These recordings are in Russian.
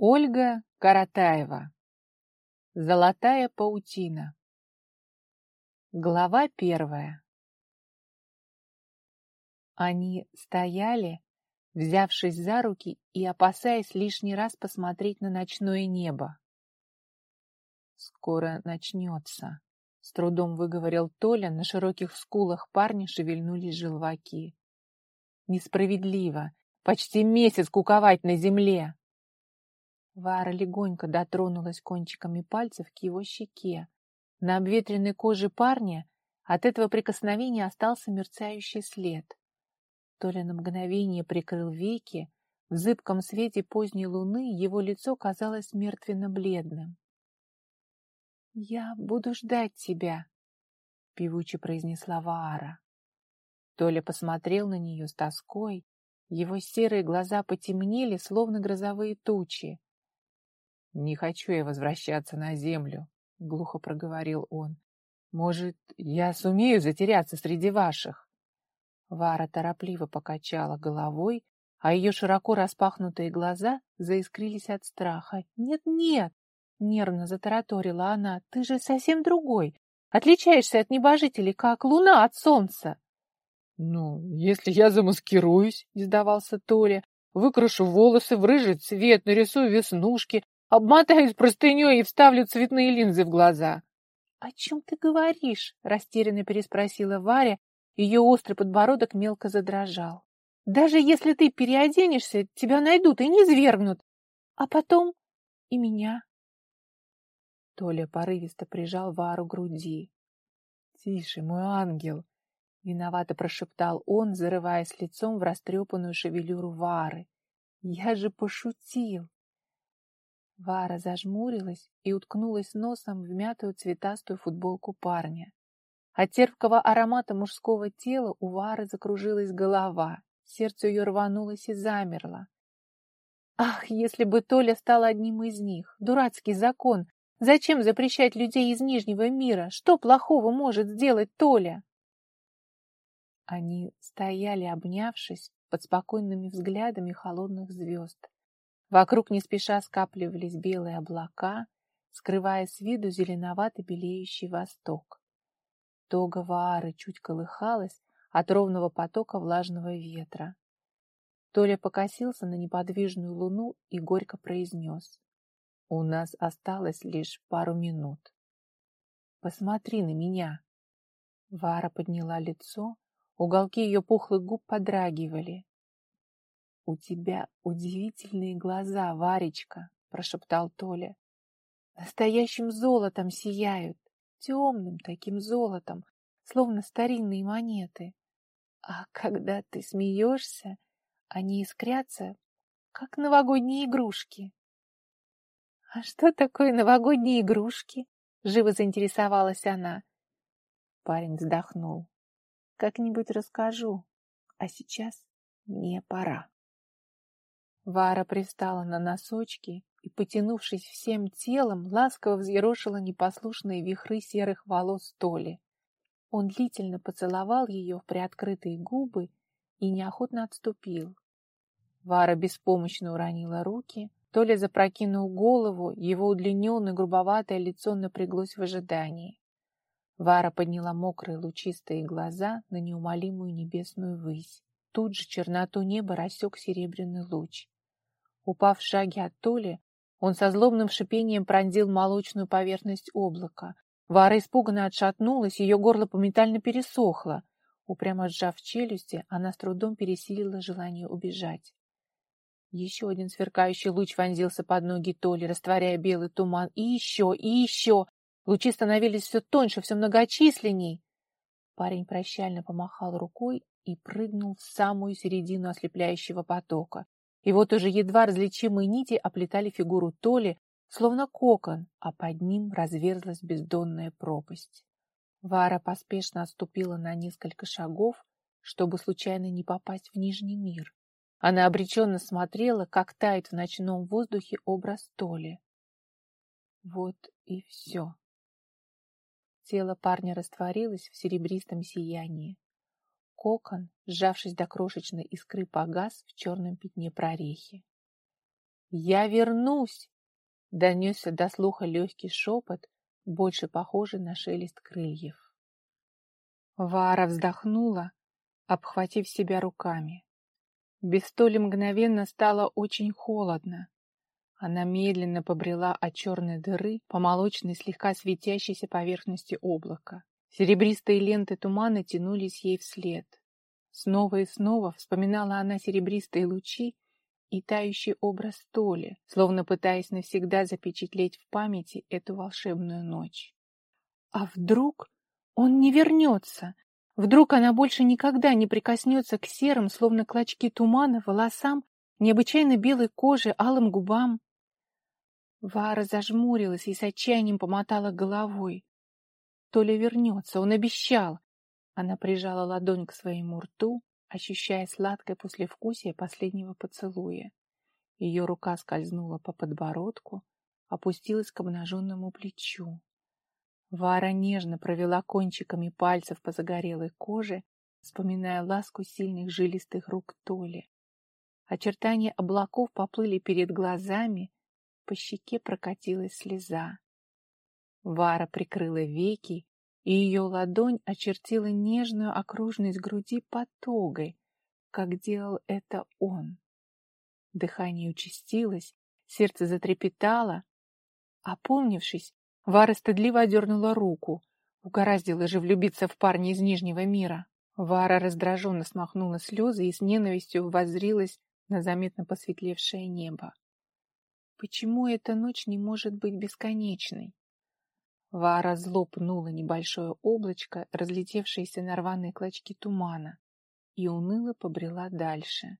Ольга Каратаева. Золотая паутина. Глава первая. Они стояли, взявшись за руки и опасаясь лишний раз посмотреть на ночное небо. «Скоро начнется», — с трудом выговорил Толя, на широких скулах парня шевельнулись желваки. «Несправедливо! Почти месяц куковать на земле!» Вара легонько дотронулась кончиками пальцев к его щеке. На обветренной коже парня от этого прикосновения остался мерцающий след. Толя на мгновение прикрыл веки, в зыбком свете поздней луны его лицо казалось мертвенно-бледным. «Я буду ждать тебя», — певуче произнесла Ваара. Толя посмотрел на нее с тоской, его серые глаза потемнели, словно грозовые тучи. «Не хочу я возвращаться на землю», — глухо проговорил он. «Может, я сумею затеряться среди ваших?» Вара торопливо покачала головой, а ее широко распахнутые глаза заискрились от страха. «Нет-нет!» — нервно затараторила она. «Ты же совсем другой. Отличаешься от небожителей, как луна от солнца». «Ну, если я замаскируюсь», — издавался Толя, «выкрашу волосы в рыжий цвет, нарисую веснушки, Обмотаюсь простыней и вставлю цветные линзы в глаза. — О чем ты говоришь? — растерянно переспросила Варя. Ее острый подбородок мелко задрожал. — Даже если ты переоденешься, тебя найдут и не свергнут. А потом и меня. Толя порывисто прижал Вару к груди. — Тише, мой ангел! — виновато прошептал он, зарываясь лицом в растрепанную шевелюру Вары. — Я же пошутил! Вара зажмурилась и уткнулась носом в мятую цветастую футболку парня. От терпкого аромата мужского тела у Вары закружилась голова, сердце ее рванулось и замерло. Ах, если бы Толя стал одним из них! Дурацкий закон! Зачем запрещать людей из Нижнего мира? Что плохого может сделать Толя? Они стояли, обнявшись, под спокойными взглядами холодных звезд. Вокруг не спеша скапливались белые облака, скрывая с виду зеленоватый белеющий восток. Тога Ваары чуть колыхалась от ровного потока влажного ветра. Толя покосился на неподвижную луну и горько произнес. «У нас осталось лишь пару минут. Посмотри на меня!» Вара подняла лицо, уголки ее пухлых губ подрагивали. «У тебя удивительные глаза, Варечка», — прошептал Толя. «Настоящим золотом сияют, темным таким золотом, словно старинные монеты. А когда ты смеешься, они искрятся, как новогодние игрушки». «А что такое новогодние игрушки?» — живо заинтересовалась она. Парень вздохнул. «Как-нибудь расскажу, а сейчас мне пора». Вара пристала на носочки и, потянувшись всем телом, ласково взъерошила непослушные вихры серых волос Толи. Он длительно поцеловал ее в приоткрытые губы и неохотно отступил. Вара беспомощно уронила руки, Толя запрокинул голову, его удлиненное грубоватое лицо напряглось в ожидании. Вара подняла мокрые лучистые глаза на неумолимую небесную высь. Тут же черноту неба рассек серебряный луч. Упав в шаге от Толи, он со злобным шипением пронзил молочную поверхность облака. Вара испуганно отшатнулась, ее горло поментально пересохло. Упрямо сжав челюсти, она с трудом пересилила желание убежать. Еще один сверкающий луч вонзился под ноги Толи, растворяя белый туман. И еще, и еще! Лучи становились все тоньше, все многочисленней. Парень прощально помахал рукой и прыгнул в самую середину ослепляющего потока. И вот уже едва различимые нити оплетали фигуру Толи, словно кокон, а под ним разверзлась бездонная пропасть. Вара поспешно отступила на несколько шагов, чтобы случайно не попасть в Нижний мир. Она обреченно смотрела, как тает в ночном воздухе образ Толи. Вот и все. Тело парня растворилось в серебристом сиянии. Кокон, сжавшись до крошечной искры, погас в черном пятне прорехи. Я вернусь!» Донесся до слуха легкий шепот, больше похожий на шелест крыльев. Вара вздохнула, обхватив себя руками. Без столи мгновенно стало очень холодно. Она медленно побрела от черной дыры по молочной, слегка светящейся поверхности облака. Серебристые ленты тумана тянулись ей вслед. Снова и снова вспоминала она серебристые лучи и тающий образ Толи, словно пытаясь навсегда запечатлеть в памяти эту волшебную ночь. А вдруг он не вернется? Вдруг она больше никогда не прикоснется к серым, словно клочки тумана, волосам, необычайно белой коже, алым губам? Вара зажмурилась и с отчаянием помотала головой. Толя вернется, он обещал. Она прижала ладонь к своему рту, ощущая сладкое послевкусие последнего поцелуя. Ее рука скользнула по подбородку, опустилась к обнаженному плечу. Вара нежно провела кончиками пальцев по загорелой коже, вспоминая ласку сильных жилистых рук Толи. Очертания облаков поплыли перед глазами, по щеке прокатилась слеза. Вара прикрыла веки и ее ладонь очертила нежную окружность груди под тогой, как делал это он. Дыхание участилось, сердце затрепетало. Опомнившись, Вара стыдливо одернула руку. Угораздило же влюбиться в парня из Нижнего мира. Вара раздраженно смахнула слезы и с ненавистью воззрилась на заметно посветлевшее небо. Почему эта ночь не может быть бесконечной? Вара зло небольшое облачко, разлетевшееся на рваные клочки тумана, и уныло побрела дальше.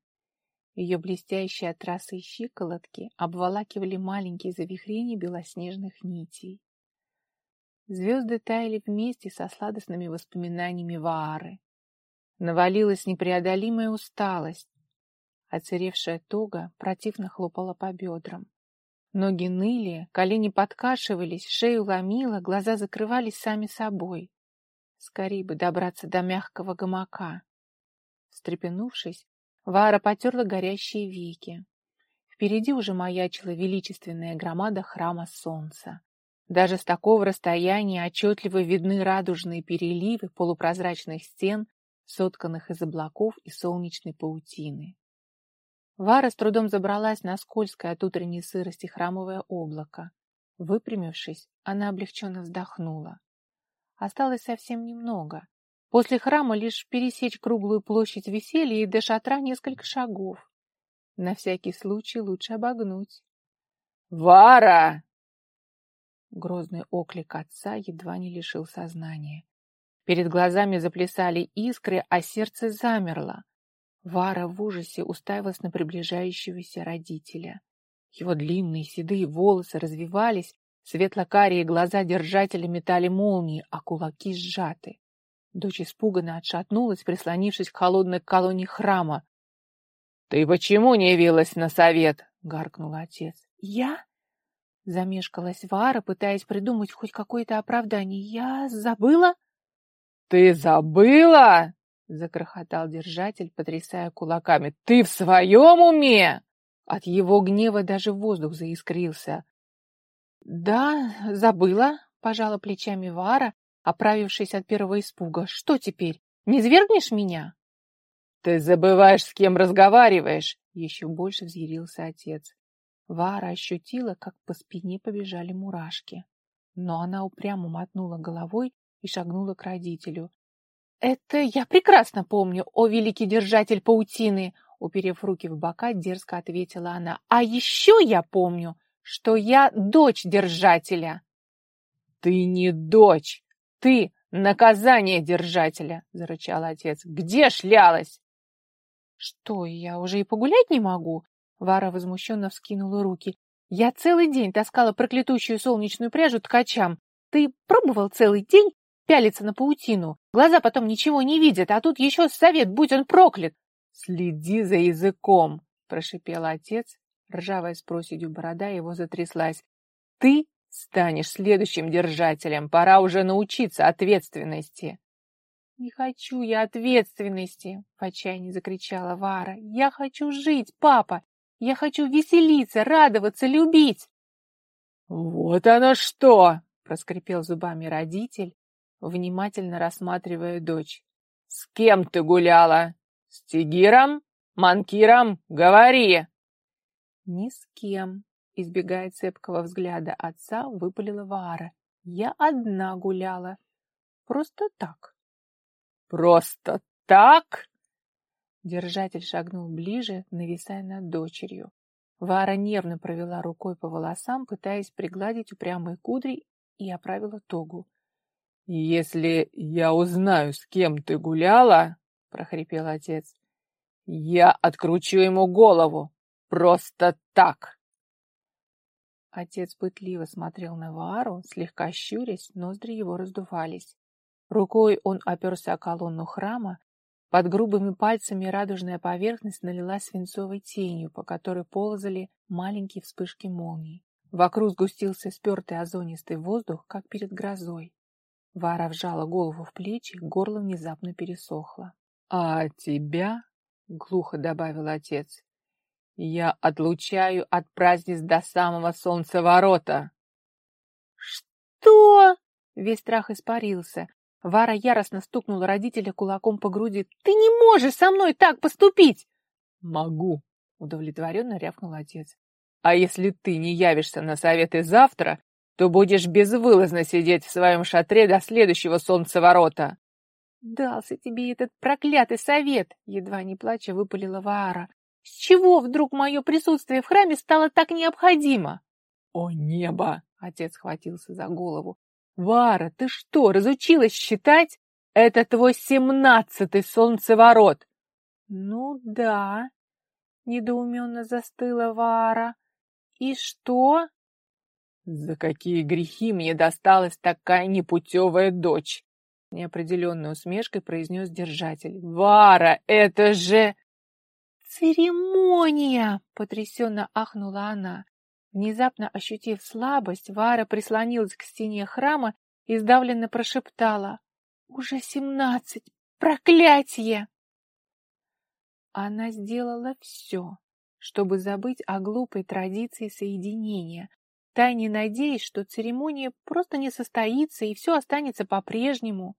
Ее блестящие от трассы щиколотки обволакивали маленькие завихрения белоснежных нитей. Звезды таяли вместе со сладостными воспоминаниями Ваары. Навалилась непреодолимая усталость. Оцаревшая тога противно хлопала по бедрам. Ноги ныли, колени подкашивались, шею ломило, глаза закрывались сами собой. Скорей бы добраться до мягкого гамака. Встрепенувшись, Вара потерла горящие веки. Впереди уже маячила величественная громада храма солнца. Даже с такого расстояния отчетливо видны радужные переливы полупрозрачных стен, сотканных из облаков и солнечной паутины. Вара с трудом забралась на скользкое от утренней сырости храмовое облако. Выпрямившись, она облегченно вздохнула. Осталось совсем немного. После храма лишь пересечь круглую площадь веселья и до шатра несколько шагов. На всякий случай лучше обогнуть. «Вара!» Грозный оклик отца едва не лишил сознания. Перед глазами заплясали искры, а сердце замерло. Вара в ужасе уставилась на приближающегося родителя. Его длинные седые волосы развивались, светло-карие глаза держателя метали молнии, а кулаки сжаты. Дочь испуганно отшатнулась, прислонившись к холодной колонне храма. — Ты почему не явилась на совет? — гаркнул отец. — Я? — замешкалась Вара, пытаясь придумать хоть какое-то оправдание. — Я забыла? — Ты забыла? Закрохотал держатель, потрясая кулаками. «Ты в своем уме?» От его гнева даже воздух заискрился. «Да, забыла», — пожала плечами Вара, оправившись от первого испуга. «Что теперь? Не свергнешь меня?» «Ты забываешь, с кем разговариваешь!» Еще больше взъярился отец. Вара ощутила, как по спине побежали мурашки. Но она упрямо мотнула головой и шагнула к родителю. «Это я прекрасно помню, о великий держатель паутины!» Уперев руки в бока, дерзко ответила она. «А еще я помню, что я дочь держателя!» «Ты не дочь! Ты наказание держателя!» — зарычал отец. «Где шлялась?» «Что, я уже и погулять не могу?» Вара возмущенно вскинула руки. «Я целый день таскала проклятущую солнечную пряжу ткачам. Ты пробовал целый день пялится на паутину. Глаза потом ничего не видят, а тут еще совет, будь он проклят. — Следи за языком, — прошипел отец. Ржавая с проседью борода его затряслась. — Ты станешь следующим держателем. Пора уже научиться ответственности. — Не хочу я ответственности, — в отчаянии закричала Вара. — Я хочу жить, папа. Я хочу веселиться, радоваться, любить. Вот оно что! проскрипел зубами родитель, внимательно рассматривая дочь. С кем ты гуляла? С Тигиром? Манкиром? Говори! Ни с кем, избегая цепкого взгляда отца, выпалила Вара. Я одна гуляла. Просто так. Просто так? Держатель шагнул ближе, нависая над дочерью. Вара нервно провела рукой по волосам, пытаясь пригладить упрямые кудри, и оправила тогу. «Если я узнаю, с кем ты гуляла, — прохрипел отец, — я откручу ему голову. Просто так!» Отец пытливо смотрел на Вару, слегка щурясь, ноздри его раздувались. Рукой он оперся о колонну храма, под грубыми пальцами радужная поверхность налилась свинцовой тенью, по которой ползали маленькие вспышки молний. Вокруг сгустился спертый озонистый воздух, как перед грозой. Вара вжала голову в плечи, горло внезапно пересохло. — А тебя, — глухо добавил отец, — я отлучаю от праздниц до самого солнцеворота. — Что? — весь страх испарился. Вара яростно стукнула родителя кулаком по груди. «Ты не можешь со мной так поступить!» «Могу», — удовлетворенно рявкнул отец. «А если ты не явишься на советы завтра, то будешь безвылазно сидеть в своем шатре до следующего солнцеворота». «Дался тебе этот проклятый совет!» — едва не плача выпалила Ваара. «С чего вдруг мое присутствие в храме стало так необходимо?» «О небо!» — отец схватился за голову. Вара, ты что, разучилась считать? Это твой семнадцатый солнцеворот. Ну да, недоуменно застыла Вара. И что? За какие грехи мне досталась такая непутевая дочь? Неопределенной усмешкой произнес держатель. Вара, это же... «Церемония!» — потрясенно ахнула она. Внезапно ощутив слабость, Вара прислонилась к стене храма и сдавленно прошептала «Уже семнадцать! Проклятие!» Она сделала все, чтобы забыть о глупой традиции соединения, тайне надеясь, что церемония просто не состоится и все останется по-прежнему.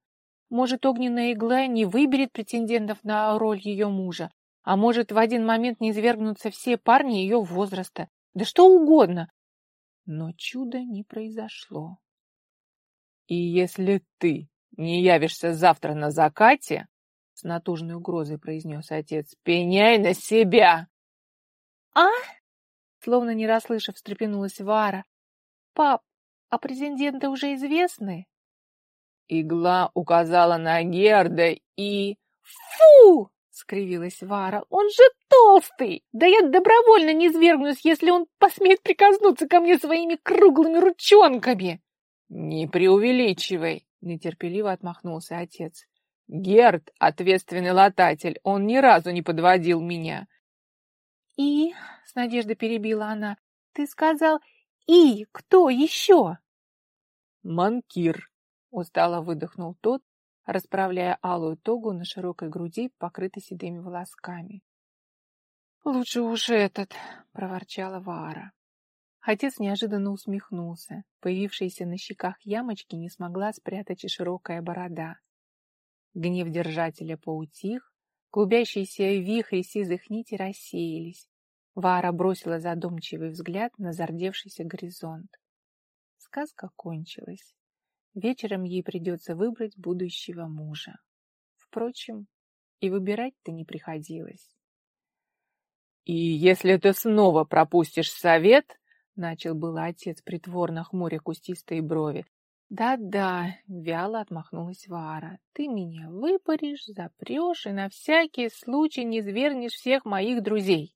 Может, огненная игла не выберет претендентов на роль ее мужа, а может, в один момент не извергнутся все парни ее возраста, да что угодно. Но чуда не произошло. И если ты не явишься завтра на закате, с натужной угрозой произнес отец, пеняй на себя. А? Словно не расслышав, встрепенулась Вара. Пап, а президенты уже известны? Игла указала на Герда и... Фу! скривилась Вара. «Он же толстый! Да я добровольно не свергнусь, если он посмеет прикоснуться ко мне своими круглыми ручонками!» «Не преувеличивай!» — нетерпеливо отмахнулся отец. «Герд — ответственный лататель, он ни разу не подводил меня». «И?» — с надеждой перебила она. «Ты сказал «и» кто еще?» «Манкир», — устало выдохнул тот, расправляя алую тогу на широкой груди, покрытой седыми волосками. «Лучше уж этот!» — проворчала Вара. Отец неожиданно усмехнулся. Появившиеся на щеках ямочки не смогла спрятать и широкая борода. Гнев держателя поутих, клубящиеся вихри сизых нитей рассеялись. Вара бросила задумчивый взгляд на зардевшийся горизонт. Сказка кончилась. Вечером ей придется выбрать будущего мужа. Впрочем, и выбирать-то не приходилось. «И если ты снова пропустишь совет, — начал было отец притворно хмуря кустистые брови, «Да-да», — вяло отмахнулась Вара, — «ты меня выпаришь, запрешь и на всякий случай не звернешь всех моих друзей».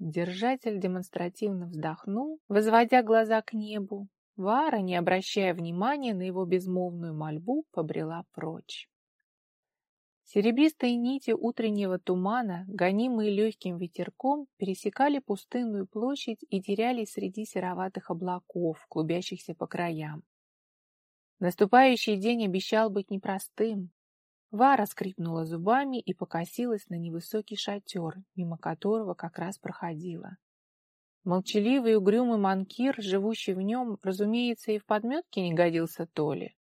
Держатель демонстративно вздохнул, возводя глаза к небу, Вара, не обращая внимания на его безмолвную мольбу, побрела прочь. Серебристые нити утреннего тумана, гонимые легким ветерком, пересекали пустынную площадь и терялись среди сероватых облаков, клубящихся по краям. Наступающий день обещал быть непростым. Вара скрипнула зубами и покосилась на невысокий шатер, мимо которого как раз проходила. Молчаливый угрюмый манкир, живущий в нем, разумеется, и в подметке не годился Толи.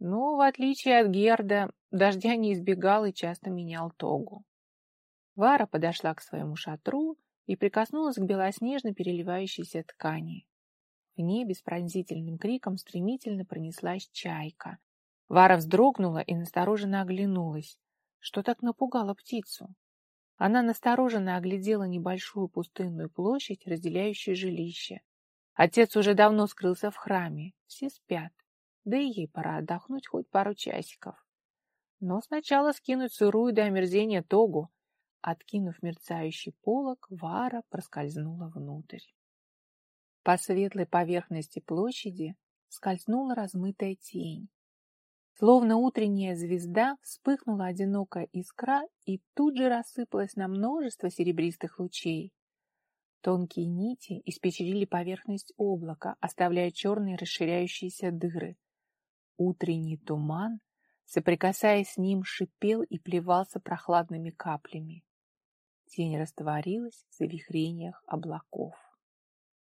Но, в отличие от Герда, дождя не избегал и часто менял тогу. Вара подошла к своему шатру и прикоснулась к белоснежно переливающейся ткани. В небе с пронзительным криком стремительно пронеслась чайка. Вара вздрогнула и настороженно оглянулась. Что так напугало птицу? Она настороженно оглядела небольшую пустынную площадь, разделяющую жилище. Отец уже давно скрылся в храме. Все спят. Да и ей пора отдохнуть хоть пару часиков. Но сначала скинуть сырую до омерзения тогу. Откинув мерцающий полог, Вара проскользнула внутрь. По светлой поверхности площади скользнула размытая тень. Словно утренняя звезда вспыхнула одинокая искра и тут же рассыпалась на множество серебристых лучей. Тонкие нити испечрили поверхность облака, оставляя черные расширяющиеся дыры. Утренний туман, соприкасаясь с ним, шипел и плевался прохладными каплями. Тень растворилась в завихрениях облаков.